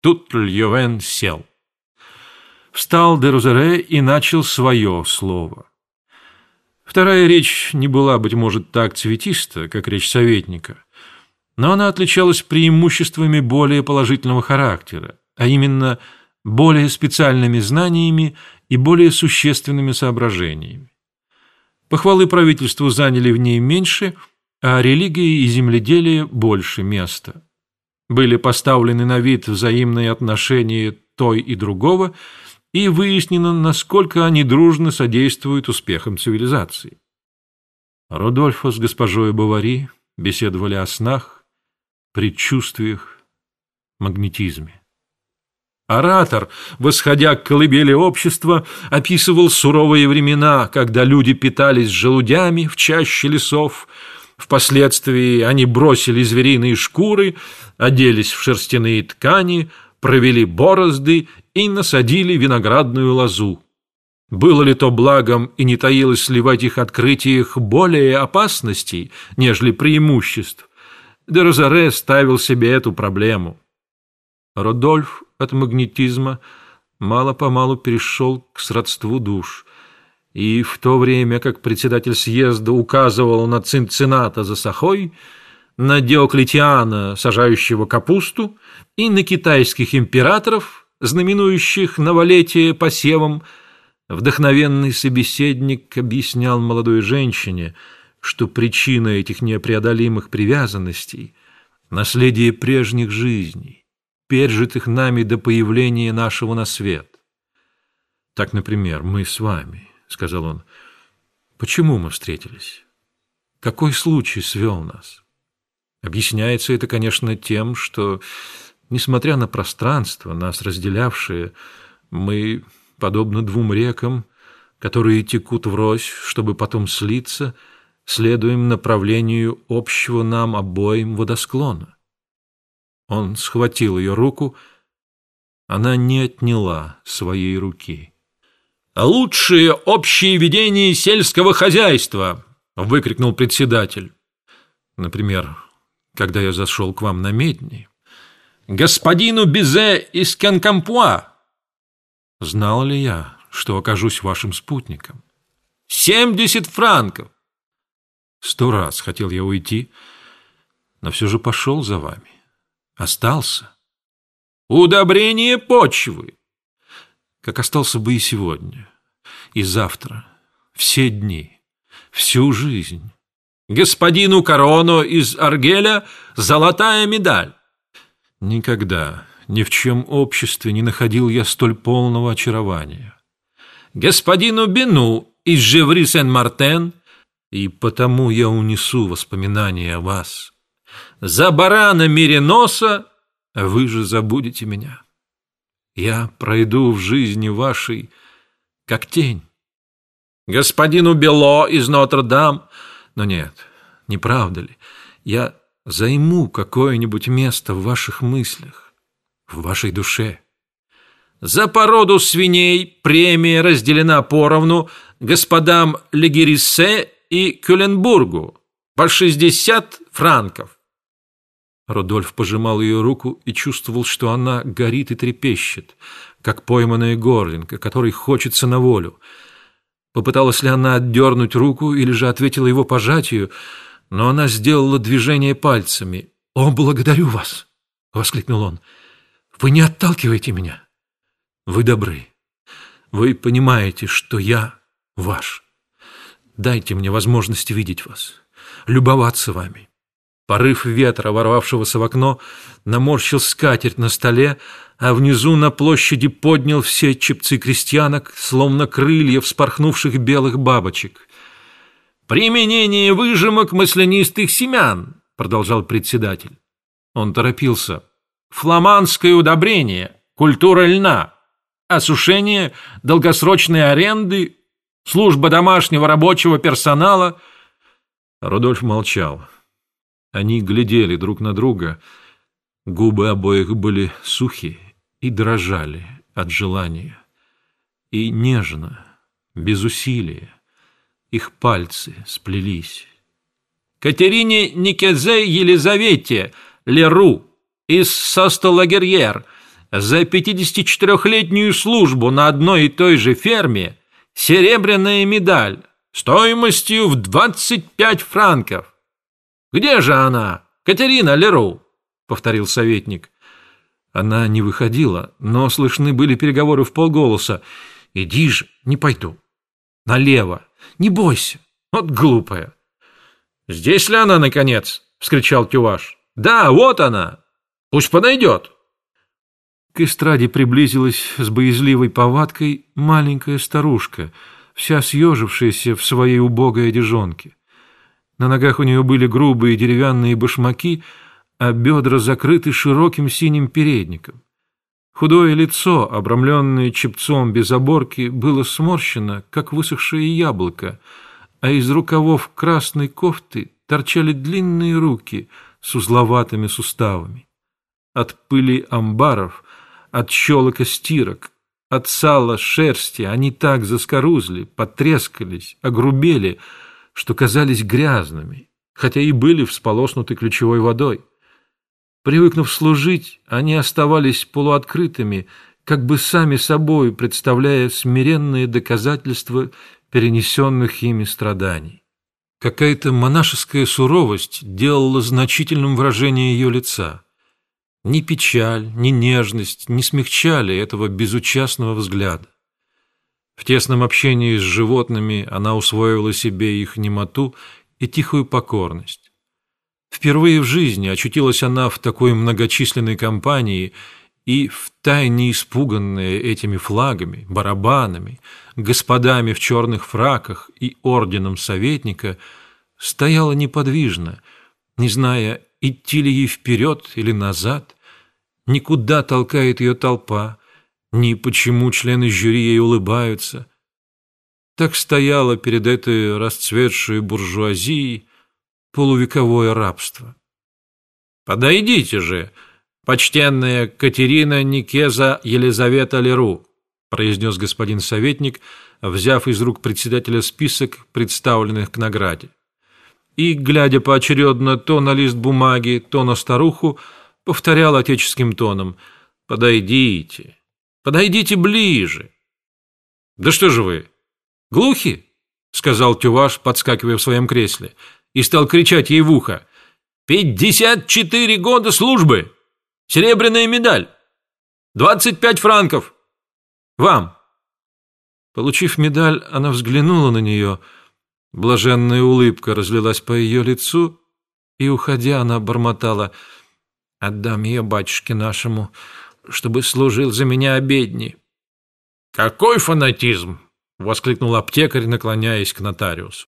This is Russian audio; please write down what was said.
Тут Льюен сел. Встал Дерузере и начал свое слово. Вторая речь не была, быть может, так цветиста, как речь советника, но она отличалась преимуществами более положительного характера, а именно более специальными знаниями и более существенными соображениями. Похвалы правительству заняли в ней меньше, а религии и земледелие больше места. Были поставлены на вид взаимные отношения той и другого, и выяснено, насколько они дружно содействуют успехам цивилизации. Рудольфо с госпожой Бавари беседовали о снах, предчувствиях, магнетизме. Оратор, восходя к колыбели общества, описывал суровые времена, когда люди питались желудями в чаще лесов. Впоследствии они бросили звериные шкуры, оделись в шерстяные ткани, провели борозды и насадили виноградную лозу. Было ли то благом и не таилось ли в этих открытиях более опасностей, нежели преимуществ? Дерозаре ставил себе эту проблему. Родольф от магнетизма мало-помалу перешел к сродству душ, и в то время, как председатель съезда указывал на Цинцината за Сахой, на Диоклетиана, сажающего капусту, и на китайских императоров, знаменующих новолетие посевом, вдохновенный собеседник объяснял молодой женщине, что причина этих непреодолимых привязанностей – наследие прежних жизней пережитых нами до появления нашего на свет. Так, например, мы с вами, — сказал он, — почему мы встретились? Какой случай свел нас? Объясняется это, конечно, тем, что, несмотря на пространство, нас разделявшее, мы, подобно двум рекам, которые текут врозь, чтобы потом слиться, следуем направлению общего нам обоим водосклона. Он схватил ее руку. Она не отняла своей руки. «Лучшее общее ведение сельского хозяйства!» — выкрикнул председатель. Например, когда я зашел к вам на медни. «Господину Бизе из Кенкампуа!» Знал ли я, что окажусь вашим спутником? «Семьдесят франков!» Сто раз хотел я уйти, но все же пошел за вами остался. Удобрение почвы. Как остался бы и сегодня, и завтра, все дни, всю жизнь. Господину Корону из Аргеля золотая медаль. Никогда, ни в чем обществе не находил я столь полного очарования. Господину Бену из Жеври-Сен-Мартен, и потому я унесу воспоминания о вас за барана Мериноса, вы же забудете меня. Я пройду в жизни вашей, как тень. Господину Бело из Нотр-Дам, но нет, не правда ли, я займу какое-нибудь место в ваших мыслях, в вашей душе. За породу свиней премия разделена поровну господам Легериссе и Кюленбургу по 60 франков. Рудольф пожимал ее руку и чувствовал, что она горит и трепещет, как пойманная горлинка, которой хочется на волю. Попыталась ли она отдернуть руку или же ответила его пожатию, но она сделала движение пальцами. «О, благодарю вас!» — воскликнул он. «Вы не отталкиваете меня. Вы добры. Вы понимаете, что я ваш. Дайте мне возможность видеть вас, любоваться вами. Порыв ветра, ворвавшегося в окно, наморщил скатерть на столе, а внизу на площади поднял все чепцы крестьянок, словно крылья вспорхнувших белых бабочек. «Применение выжимок маслянистых семян», — продолжал председатель. Он торопился. «Фламандское удобрение, культура льна, осушение, долгосрочные аренды, служба домашнего рабочего персонала». Рудольф молчал. Они глядели друг на друга, губы обоих были сухи и дрожали от желания. И нежно, без усилия, их пальцы сплелись. Катерине Никезе Елизавете Леру из Состолагерьер за 54-летнюю службу на одной и той же ферме серебряная медаль стоимостью в 25 франков. Где же она, Катерина Леру? повторил советник. Она не выходила, но слышны были переговоры в полголоса. «Иди же, не пойду. Налево. Не бойся. Вот глупая». «Здесь ли она, наконец?» — вскричал Тюваш. «Да, вот она. Пусть подойдет». К эстраде приблизилась с боязливой повадкой маленькая старушка, вся съежившаяся в своей убогой одежонке. На ногах у нее были грубые деревянные башмаки, а бедра закрыты широким синим передником. Худое лицо, обрамленное чепцом без оборки, было сморщено, как высохшее яблоко, а из рукавов красной кофты торчали длинные руки с узловатыми суставами. От пыли амбаров, от щелока стирок, от сала шерсти они так заскорузли, потрескались, огрубели, что казались грязными, хотя и были всполоснуты ключевой водой. Привыкнув служить, они оставались полуоткрытыми, как бы сами собой представляя смиренные доказательства перенесенных ими страданий. Какая-то монашеская суровость делала значительным выражение ее лица. Ни печаль, ни нежность не смягчали этого безучастного взгляда. В тесном общении с животными она усвоила себе их немоту и тихую покорность. Впервые в жизни очутилась она в такой многочисленной компании и, втайне испуганная этими флагами, барабанами, господами в черных фраках и орденом советника, стояла неподвижно, не зная, идти ли ей вперед или назад, никуда толкает ее толпа, ни почему члены жюри ей улыбаются. Так стояла перед этой расцветшей буржуазией, полувековое рабство. «Подойдите же, почтенная Катерина Никеза Елизавета Леру», произнес господин советник, взяв из рук председателя список представленных к награде. И, глядя поочередно то на лист бумаги, то на старуху, повторял отеческим тоном «Подойдите, подойдите ближе». «Да что же вы, глухи?» — сказал Тюваш, подскакивая в своем кресле и стал кричать ей в ухо. «Пятьдесят четыре года службы! Серебряная медаль! Двадцать пять франков! Вам!» Получив медаль, она взглянула на нее. Блаженная улыбка разлилась по ее лицу, и, уходя, она бормотала «Отдам ее батюшке нашему, чтобы служил за меня обедни». «Какой фанатизм!» — воскликнул аптекарь, наклоняясь к нотариусу.